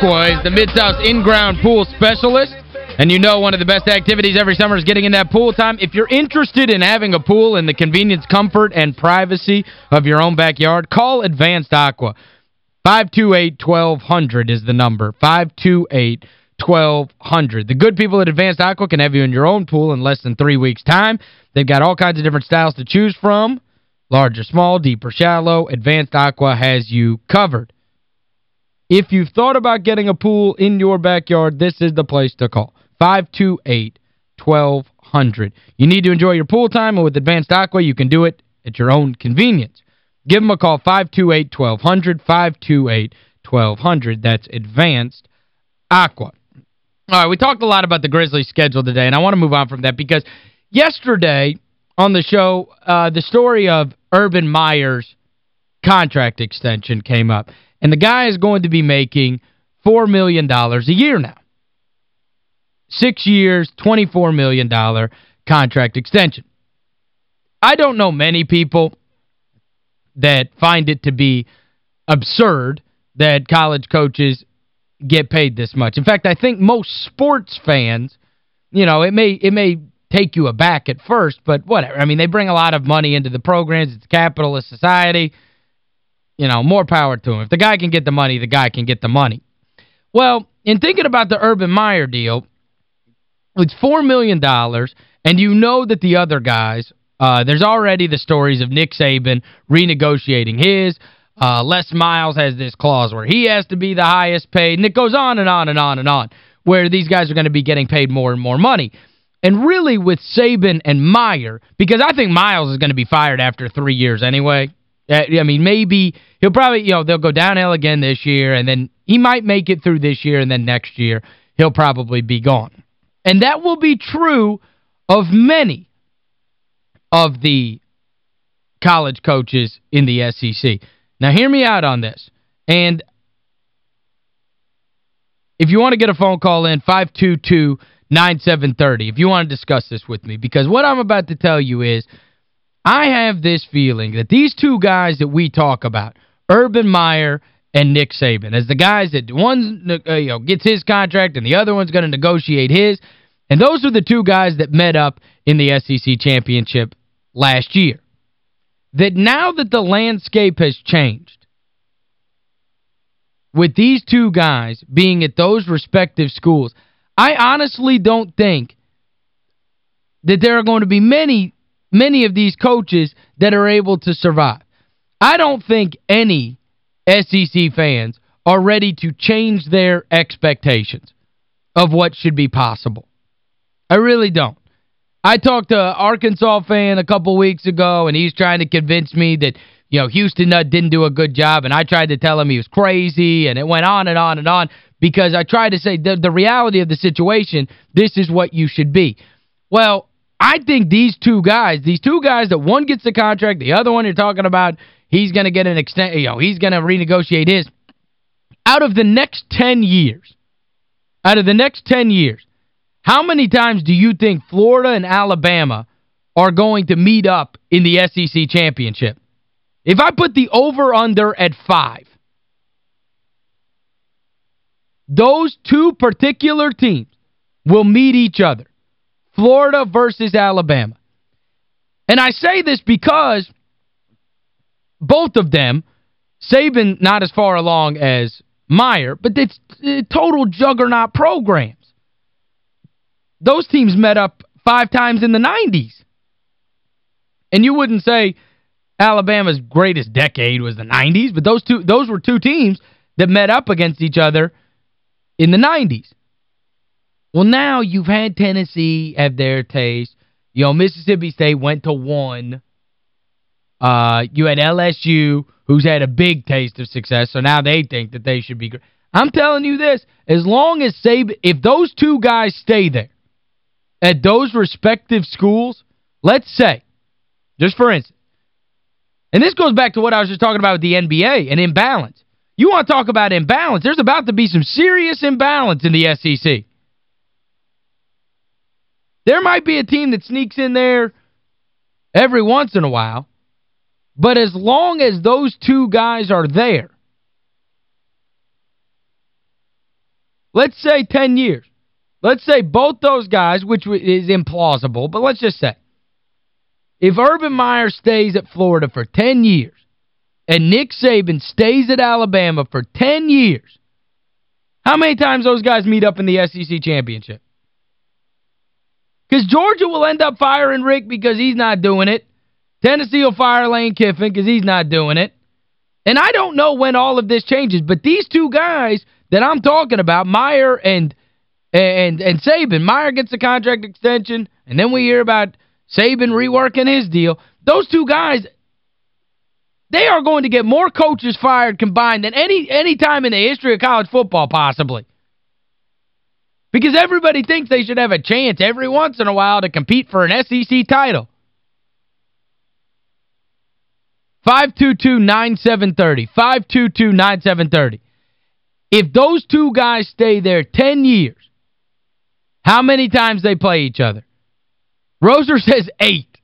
Is the Mid-South in-ground pool specialist. And you know one of the best activities every summer is getting in that pool time. If you're interested in having a pool in the convenience, comfort, and privacy of your own backyard, call Advanced Aqua. 528-1200 is the number. 528 1200 The good people at Advanced Aqua can have you in your own pool in less than three weeks' time. They've got all kinds of different styles to choose from. Large or small, deep or shallow, Advanced Aqua has you covered. If you've thought about getting a pool in your backyard, this is the place to call. 528-1200. You need to enjoy your pool time, and with Advanced Aqua, you can do it at your own convenience. Give them a call, 528-1200, 528-1200. That's Advanced Aqua. All right, we talked a lot about the Grizzlies schedule today, and I want to move on from that because yesterday on the show, uh, the story of Urban Meyer's contract extension came up. And the guy is going to be making $4 million a year now. Six years, $24 million contract extension. I don't know many people that find it to be absurd that college coaches get paid this much. In fact, I think most sports fans, you know, it may it may take you aback at first, but whatever. I mean, they bring a lot of money into the programs. It's a capitalist society. You know, more power to him. If the guy can get the money, the guy can get the money. Well, in thinking about the Urban Meyer deal, it's $4 million, dollars, and you know that the other guys, uh, there's already the stories of Nick Saban renegotiating his, uh, Les Miles has this clause where he has to be the highest paid, and it goes on and on and on and on, where these guys are going to be getting paid more and more money. And really with Saban and Meyer, because I think Miles is going to be fired after three years anyway. I mean, maybe he'll probably, you know, they'll go downhill again this year, and then he might make it through this year, and then next year he'll probably be gone. And that will be true of many of the college coaches in the SEC. Now, hear me out on this. And if you want to get a phone call in, 522-9730, if you want to discuss this with me. Because what I'm about to tell you is, I have this feeling that these two guys that we talk about, Urban Meyer and Nick Saban, as the guys that one uh, you know, gets his contract and the other one's going to negotiate his, and those are the two guys that met up in the SEC championship last year. That now that the landscape has changed, with these two guys being at those respective schools, I honestly don't think that there are going to be many, many of these coaches that are able to survive. I don't think any SEC fans are ready to change their expectations of what should be possible. I really don't. I talked to an Arkansas fan a couple weeks ago, and he's trying to convince me that, you know, Houston didn't do a good job, and I tried to tell him he was crazy, and it went on and on and on because I tried to say the, the reality of the situation, this is what you should be. Well, I think these two guys, these two guys that one gets the contract, the other one you're talking about, he's going to get an extent, you know, he's going to renegotiate his. Out of the next 10 years, out of the next 10 years, how many times do you think Florida and Alabama are going to meet up in the SEC championship? If I put the over-under at five, those two particular teams will meet each other. Florida versus Alabama. And I say this because both of them, Saban not as far along as Meyer, but it's total juggernaut programs. Those teams met up five times in the 90s. And you wouldn't say Alabama's greatest decade was the 90s, but those two those were two teams that met up against each other in the 90s. Well, now you've had Tennessee have their taste. You know, Mississippi State went to one. Uh, you had LSU, who's had a big taste of success, so now they think that they should be great. I'm telling you this, as long as Saban, if those two guys stay there at those respective schools, let's say, just for instance, and this goes back to what I was just talking about with the NBA, and imbalance. You want to talk about imbalance, there's about to be some serious imbalance in the SEC. There might be a team that sneaks in there every once in a while, but as long as those two guys are there, let's say 10 years, let's say both those guys, which is implausible, but let's just say, if Urban Meyer stays at Florida for 10 years and Nick Saban stays at Alabama for 10 years, how many times those guys meet up in the SEC championship? Because Georgia will end up firing Richt because he's not doing it. Tennessee will fire Lane Kiffin because he's not doing it. And I don't know when all of this changes, but these two guys that I'm talking about, Meyer and and and Saban, Meyer gets a contract extension, and then we hear about Saban reworking his deal. Those two guys, they are going to get more coaches fired combined than any any time in the history of college football, possibly. Because everybody thinks they should have a chance every once in a while to compete for an SEC title. 522-9730. 522-9730. If those two guys stay there 10 years, how many times they play each other? Roser says eight.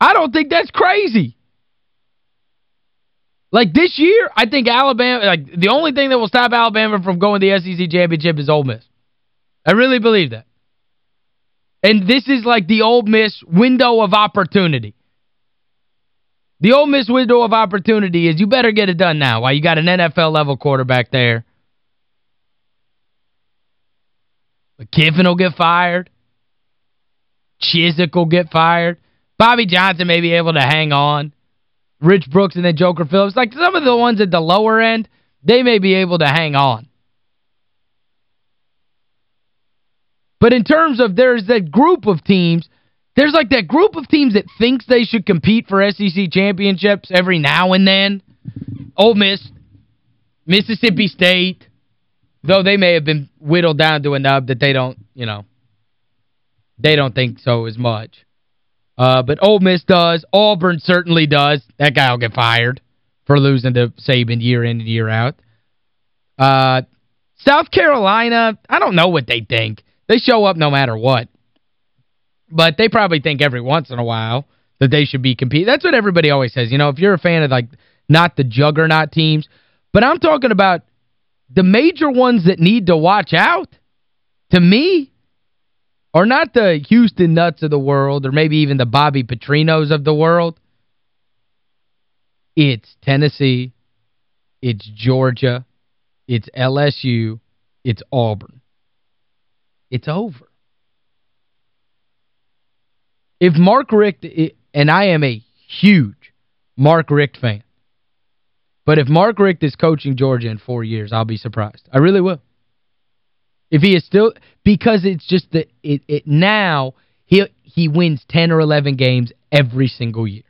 I don't think that's crazy. Like this year, I think Alabama, like the only thing that will stop Alabama from going to the SEC championship is Ole Miss. I really believe that. And this is like the Ole Miss window of opportunity. The Ole Miss window of opportunity is you better get it done now while you got an NFL-level quarterback there. Kiffin will get fired. Chizik will get fired. Bobby Johnson may be able to hang on. Rich Brooks and then Joker Phillips. Like some of the ones at the lower end, they may be able to hang on. But in terms of there's that group of teams, there's like that group of teams that thinks they should compete for SEC championships every now and then. Ole Miss, Mississippi State, though they may have been whittled down to a nub that they don't, you know, they don't think so as much. Uh, but Ole Miss does. Auburn certainly does. That guy will get fired for losing to Saban year in and year out. Uh, South Carolina, I don't know what they think. They show up no matter what. But they probably think every once in a while that they should be competing. That's what everybody always says. You know, if you're a fan of, like, not the juggernaut teams. But I'm talking about the major ones that need to watch out, to me, are not the Houston Nutts of the world or maybe even the Bobby Petrinos of the world. It's Tennessee. It's Georgia. It's LSU. It's Auburn. It's over. If Mark Richt, and I am a huge Mark Richt fan, but if Mark Richt is coaching Georgia in four years, I'll be surprised. I really will. If he is still because it's just that it it now he he wins 10 or 11 games every single year.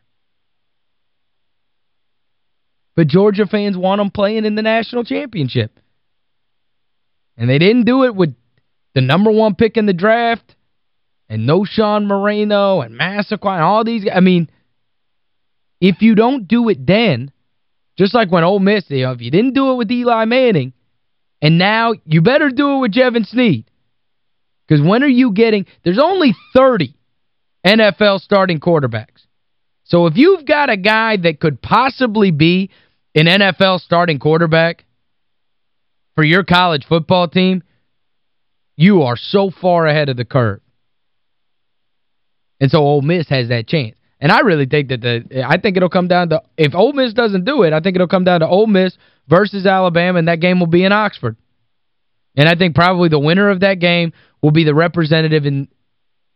But Georgia fans want him playing in the national championship. And they didn't do it with the number one pick in the draft and Knowshon Moreno and Massaquoi and all these I mean if you don't do it then just like when Ole Miss, you know, if you didn't do it with Eli Manning, and now you better do it with Jevan Snead. Because when are you getting, there's only 30 NFL starting quarterbacks. So if you've got a guy that could possibly be an NFL starting quarterback for your college football team, you are so far ahead of the curve. And so Ole Miss has that chance. And I really think that the I think it'll come down to if Ole Miss doesn't do it, I think it'll come down to Ole Miss versus Alabama and that game will be in Oxford. And I think probably the winner of that game will be the representative in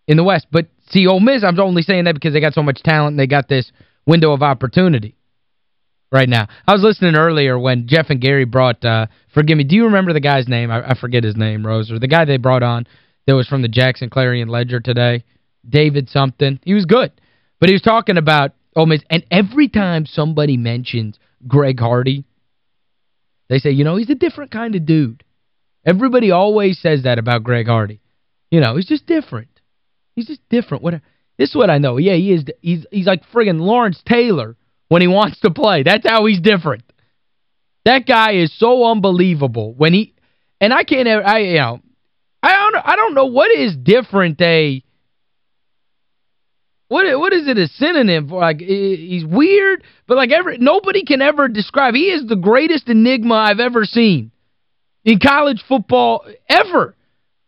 in the West. But see Ole Miss, I'm only saying that because they got so much talent and they got this window of opportunity. right now. I was listening earlier when Jeff and Gary brought, uh, forgive me, do you remember the guy's name? I, I forget his name, Rose, or the guy they brought on that was from the Jackson Clarion Ledger today, David something. He was good. But he was talking about Ole Miss, and every time somebody mentions Greg Hardy, they say, you know, he's a different kind of dude. Everybody always says that about Greg Hardy. You know, he's just different. He's just different. What This is what I know. Yeah, he is he's he's like friggin' Lawrence Taylor when he wants to play. That's how he's different. That guy is so unbelievable when he and I can't ever I you know I don't I don't know what is different a what what is it a synonym for? Like he's weird but like every nobody can ever describe he is the greatest enigma I've ever seen in college football ever.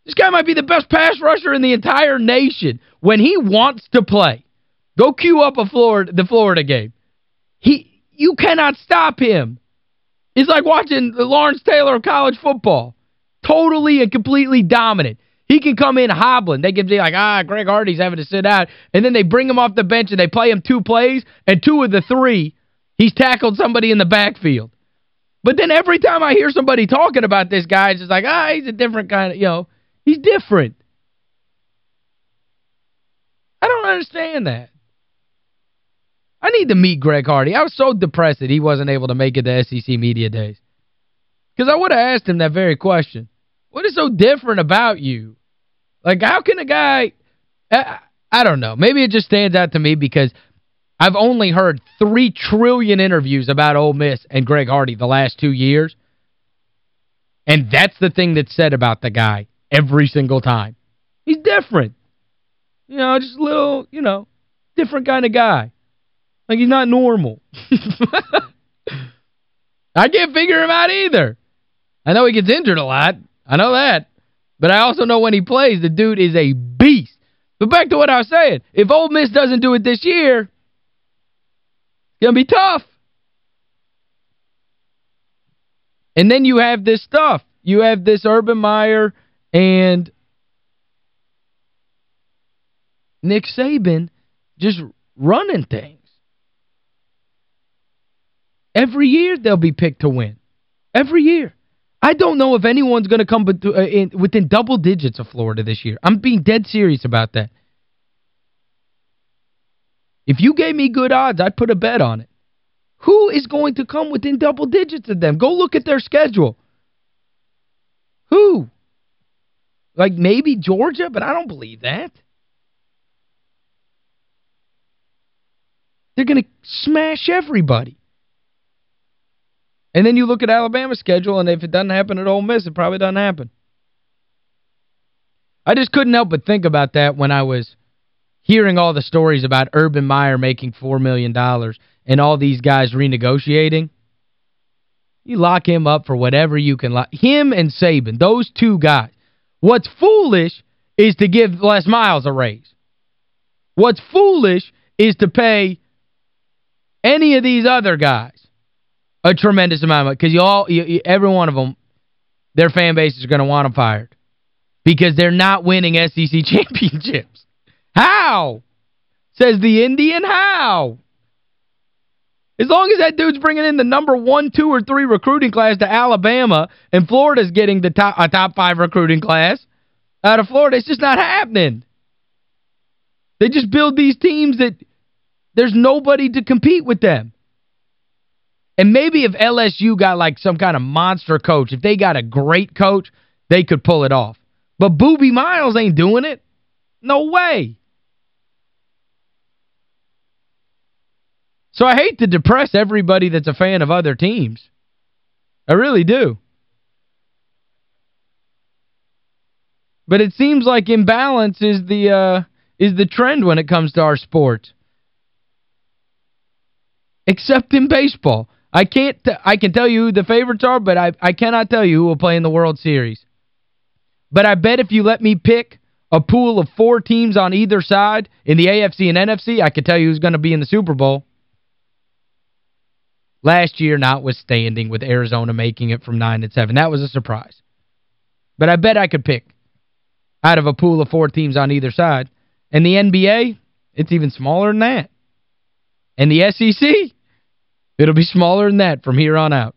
This guy might be the best pass rusher in the entire nation. When he wants to play go cue up a Florida the Florida game. He you cannot stop him. It's like watching Lawrence Taylor of college football. Totally and completely dominant he can come in hobbling. They can be like, ah, Greg Hardy's having to sit out. And then they bring him off the bench and they play him two plays, and two of the three, he's tackled somebody in the backfield. But then every time I hear somebody talking about this guy, it's just like, ah, he's a different kind of, you know, he's different. I don't understand that. I need to meet Greg Hardy. I was so depressed that he wasn't able to make it to SEC Media Days. Because I would have asked him that very question. What is so different about you? Like, how can a guy... I, I don't know. Maybe it just stands out to me because I've only heard three trillion interviews about Ole Miss and Greg Hardy the last two years. And that's the thing that's said about the guy every single time. He's different. You know, just a little, you know, different kind of guy. Like, he's not normal. I can't figure him out either. I know he gets injured a lot. I know that. But I also know when he plays, the dude is a beast. But back to what I was saying. If Ole Miss doesn't do it this year, it's going to be tough. And then you have this stuff. You have this Urban Meyer and Nick Saban just running things. Every year they'll be picked to win. Every year. I don't know if anyone's going to come uh, in, within double digits of Florida this year. I'm being dead serious about that. If you gave me good odds, I'd put a bet on it. Who is going to come within double digits of them? Go look at their schedule. Who? Like maybe Georgia, but I don't believe that. They're going to smash everybody. And then you look at Alabama's schedule, and if it doesn't happen at Ole Miss, it probably doesn't happen. I just couldn't help but think about that when I was hearing all the stories about Urban Meyer making $4 million and all these guys renegotiating. You lock him up for whatever you can lock. Him and Saban, those two guys. What's foolish is to give Les Miles a raise. What's foolish is to pay any of these other guys a tremendous amount of because you all you, every one of them their fan base is going to want them fired because they're not winning SEC championships. How? Says the Indian, how? As long as that dude's bringing in the number one, two, or three recruiting class to Alabama and Florida's getting the top a top five recruiting class out of Florida, it's just not happening. They just build these teams that there's nobody to compete with them. And maybe if LSU got like some kind of monster coach, if they got a great coach, they could pull it off. But Booby Miles ain't doing it. No way. So I hate to depress everybody that's a fan of other teams. I really do. But it seems like imbalance is the uh, is the trend when it comes to our sport. Except in baseball. I can't I can tell you who the favorites are, but I I cannot tell you who will play in the World Series. But I bet if you let me pick a pool of four teams on either side in the AFC and NFC, I could tell you who's going to be in the Super Bowl. Last year, notwithstanding, with Arizona making it from 9 and 7. That was a surprise. But I bet I could pick out of a pool of four teams on either side. And the NBA, it's even smaller than that. And the SEC, It'll be smaller than that from here on out.